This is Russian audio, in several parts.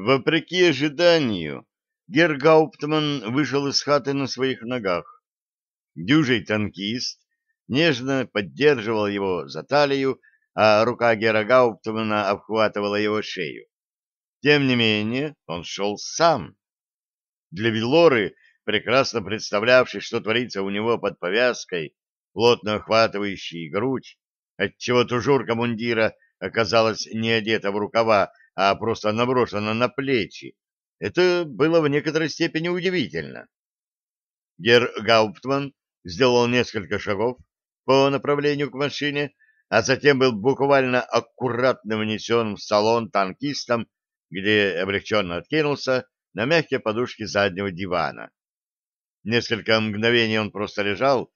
Вопреки ожиданию, Гергауптман вышел из хаты на своих ногах. Дюжий танкист нежно поддерживал его за талию, а рука Гера Гауптмана обхватывала его шею. Тем не менее, он шел сам. Для Виллоры, прекрасно представлявшей, что творится у него под повязкой, плотно охватывающей грудь, отчего тужурка мундира оказалась не одета в рукава, а просто наброшена на плечи, это было в некоторой степени удивительно. Гер Гауптман сделал несколько шагов по направлению к машине, а затем был буквально аккуратно внесен в салон танкистом, где облегченно откинулся на мягкие подушки заднего дивана. Несколько мгновений он просто лежал,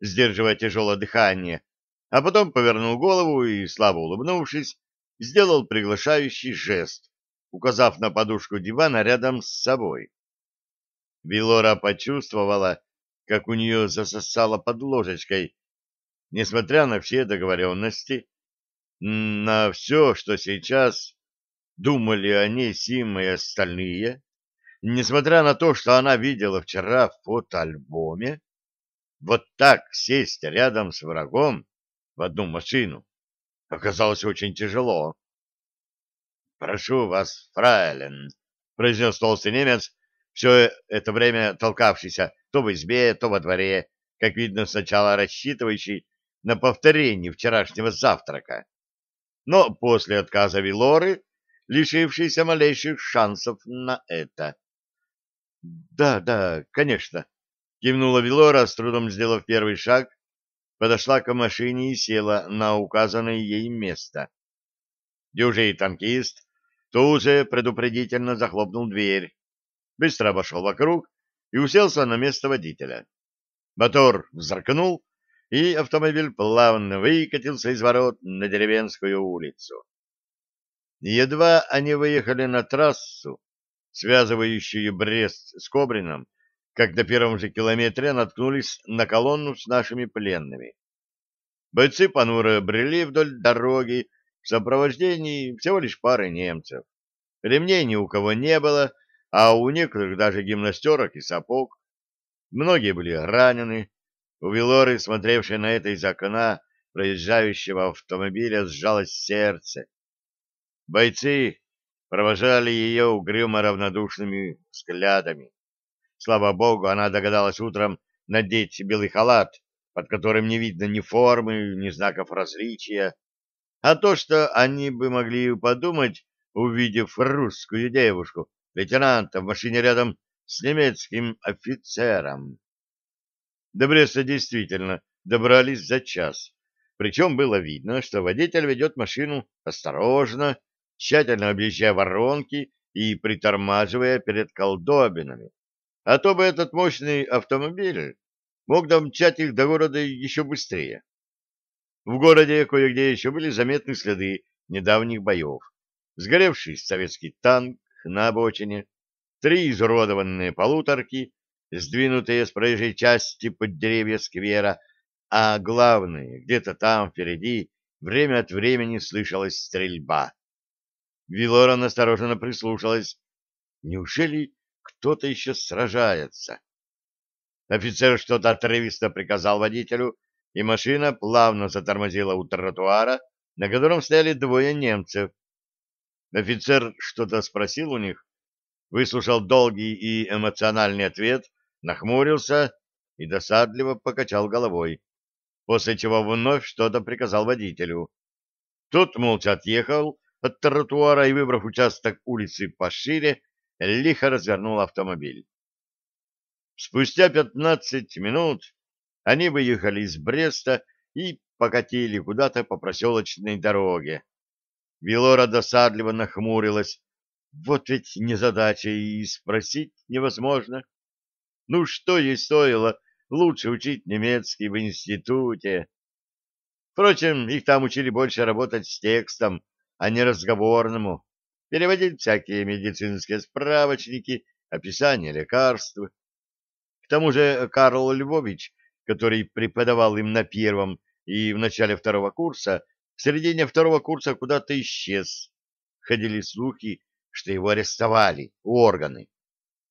сдерживая тяжелое дыхание, а потом повернул голову и, слабо улыбнувшись, сделал приглашающий жест, указав на подушку дивана рядом с собой. Вилора почувствовала, как у нее засосало под ложечкой, несмотря на все договоренности, на все, что сейчас думали о ней Сим и остальные, несмотря на то, что она видела вчера в фотоальбоме, вот так сесть рядом с врагом в одну машину оказалось очень тяжело. «Прошу вас, фрайлен», — произнес толстый немец, все это время толкавшийся то в избе, то во дворе, как видно, сначала рассчитывающий на повторение вчерашнего завтрака. Но после отказа Вилоры, лишившийся малейших шансов на это. «Да, да, конечно», — кивнула Вилора, с трудом сделав первый шаг, подошла к машине и села на указанное ей место. Дюжий танкист тут же предупредительно захлопнул дверь, быстро обошел вокруг и уселся на место водителя. Мотор взоркнул, и автомобиль плавно выкатился из ворот на деревенскую улицу. Едва они выехали на трассу, связывающую Брест с Кобрином, как на первом же километре наткнулись на колонну с нашими пленными. Бойцы понуро брели вдоль дороги в сопровождении всего лишь пары немцев. Ремней ни у кого не было, а у некоторых даже гимнастерок и сапог. Многие были ранены. У Вилоры, смотревшей на это из окна проезжающего автомобиля, сжалось сердце. Бойцы провожали ее угрюмо равнодушными взглядами. Слава богу, она догадалась утром надеть белый халат, под которым не видно ни формы, ни знаков различия, а то, что они бы могли подумать, увидев русскую девушку, лейтенанта в машине рядом с немецким офицером. До Бреста действительно добрались за час, причем было видно, что водитель ведет машину осторожно, тщательно объезжая воронки и притормаживая перед колдобинами. А то бы этот мощный автомобиль мог домчать их до города еще быстрее. В городе кое-где еще были заметны следы недавних боев. Сгоревший советский танк на обочине, три изуродованные полуторки, сдвинутые с проезжей части под деревья сквера, а главное, где-то там впереди время от времени слышалась стрельба. Вилора настороженно прислушалась. Неужели кто-то еще сражается? Офицер что-то отрывисто приказал водителю, и машина плавно затормозила у тротуара, на котором стояли двое немцев. Офицер что-то спросил у них, выслушал долгий и эмоциональный ответ, нахмурился и досадливо покачал головой, после чего вновь что-то приказал водителю. Тот молча отъехал от тротуара и, выбрав участок улицы пошире, лихо развернул автомобиль. Спустя пятнадцать минут они выехали из Бреста и покатили куда-то по проселочной дороге. Вилора досадливо нахмурилась. Вот ведь незадача и спросить невозможно. Ну что ей стоило лучше учить немецкий в институте? Впрочем, их там учили больше работать с текстом, а не разговорному, переводить всякие медицинские справочники, описание лекарств тому же Карл Львович, который преподавал им на первом и в начале второго курса, в середине второго курса куда-то исчез. Ходили слухи, что его арестовали органы.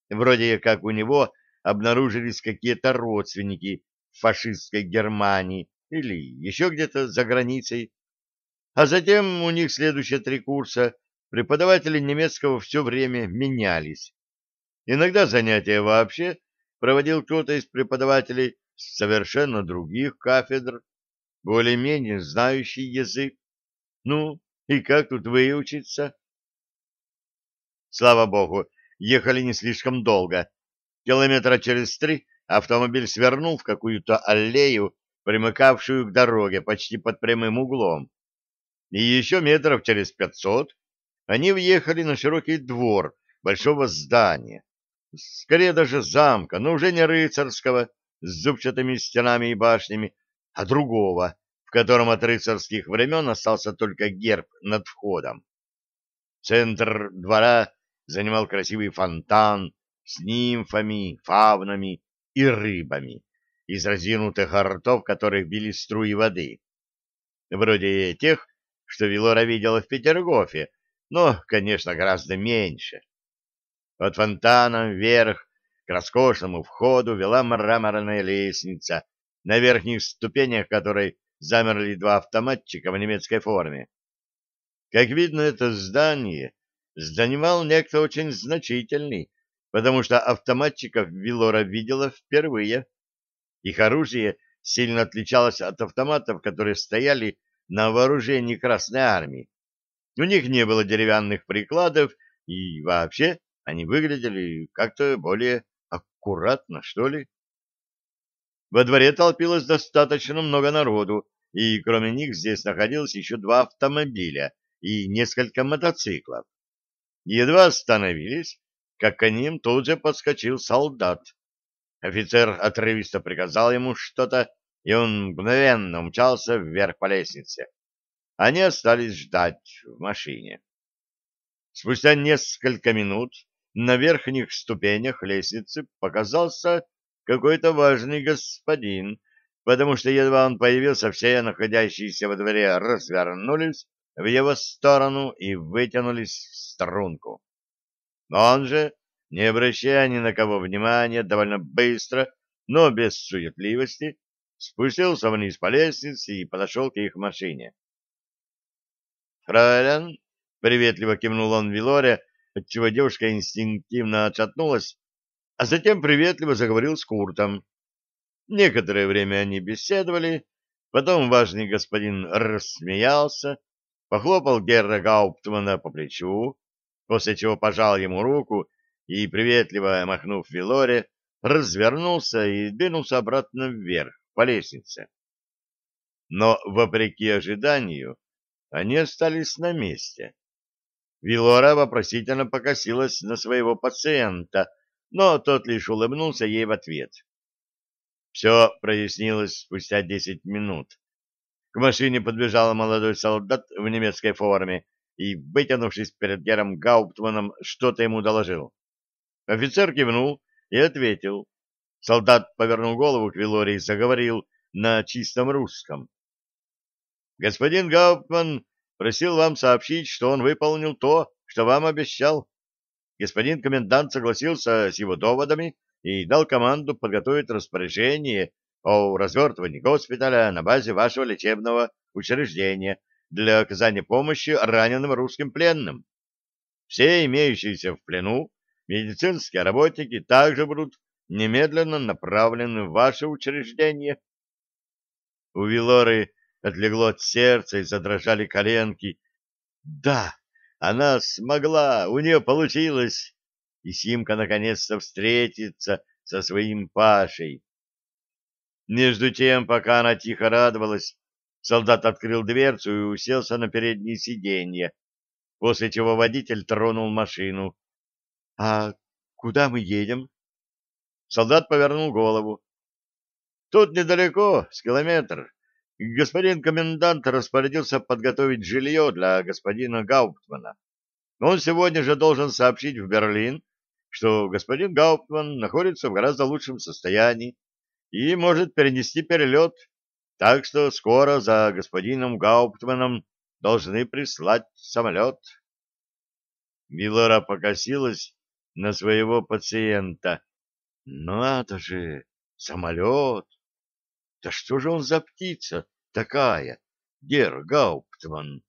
Вроде как у него обнаружились какие-то родственники в фашистской Германии или еще где-то за границей. А затем у них следующие три курса преподаватели немецкого все время менялись. Иногда занятия вообще проводил кто-то из преподавателей с совершенно других кафедр, более-менее знающий язык. Ну, и как тут выучиться? Слава богу, ехали не слишком долго. Километра через три автомобиль свернул в какую-то аллею, примыкавшую к дороге почти под прямым углом. И еще метров через пятьсот они въехали на широкий двор большого здания, скорее даже замка, но уже не рыцарского, с зубчатыми стенами и башнями, а другого, в котором от рыцарских времен остался только герб над входом. Центр двора занимал красивый фонтан с нимфами, фавнами и рыбами, из разинутых ртов которых били струи воды. Вроде тех, что Вилора видела в Петергофе, но, конечно, гораздо меньше. От фонтана вверх к роскошному входу вела мраморная лестница, на верхних ступенях которой замерли два автоматчика в немецкой форме. Как видно, это здание занимал некто очень значительный, потому что автоматчиков Вилора видела впервые. Их оружие сильно отличалось от автоматов, которые стояли на вооружении Красной Армии. У них не было деревянных прикладов, и вообще они выглядели как-то более аккуратно, что ли. Во дворе толпилось достаточно много народу, и кроме них здесь находилось еще два автомобиля и несколько мотоциклов. Едва остановились, как к ним тут же подскочил солдат. Офицер отрывисто приказал ему что-то, и он мгновенно умчался вверх по лестнице. Они остались ждать в машине. Спустя несколько минут на верхних ступенях лестницы показался какой-то важный господин, потому что едва он появился, все находящиеся во дворе развернулись в его сторону и вытянулись в струнку. Он же, не обращая ни на кого внимания, довольно быстро, но без суетливости, спустился вниз по лестнице и подошел к их машине. «Фройлен!» — приветливо кивнул он Вилоре, отчего девушка инстинктивно отшатнулась, а затем приветливо заговорил с Куртом. Некоторое время они беседовали, потом важный господин рассмеялся, похлопал Герра Гауптмана по плечу, после чего пожал ему руку и, приветливо махнув Вилоре, развернулся и двинулся обратно вверх, по лестнице. Но, вопреки ожиданию, они остались на месте. Вилора вопросительно покосилась на своего пациента, но тот лишь улыбнулся ей в ответ. Все прояснилось спустя десять минут. К машине подбежал молодой солдат в немецкой форме и, вытянувшись перед Гером Гауптманом, что-то ему доложил. Офицер кивнул и ответил. Солдат повернул голову к Вилоре и заговорил на чистом русском. «Господин Гауптман просил вам сообщить, что он выполнил то, что вам обещал. Господин комендант согласился с его доводами и дал команду подготовить распоряжение о развертывании госпиталя на базе вашего лечебного учреждения для оказания помощи раненым русским пленным. Все имеющиеся в плену медицинские работники также будут немедленно направлены в ваше учреждение. У Вилоры отлегло от сердца и задрожали коленки. Да, она смогла, у нее получилось, и Симка наконец-то встретится со своим Пашей. Между тем, пока она тихо радовалась, солдат открыл дверцу и уселся на переднее сиденье, после чего водитель тронул машину. — А куда мы едем? Солдат повернул голову. — Тут недалеко, с километр. Господин комендант распорядился подготовить жилье для господина Гауптмана. Он сегодня же должен сообщить в Берлин, что господин Гауптман находится в гораздо лучшем состоянии и может перенести перелет, так что скоро за господином Гауптманом должны прислать самолет. Вилора покосилась на своего пациента. Надо же, самолет! Да что же он за птица такая, Гер Гауптман?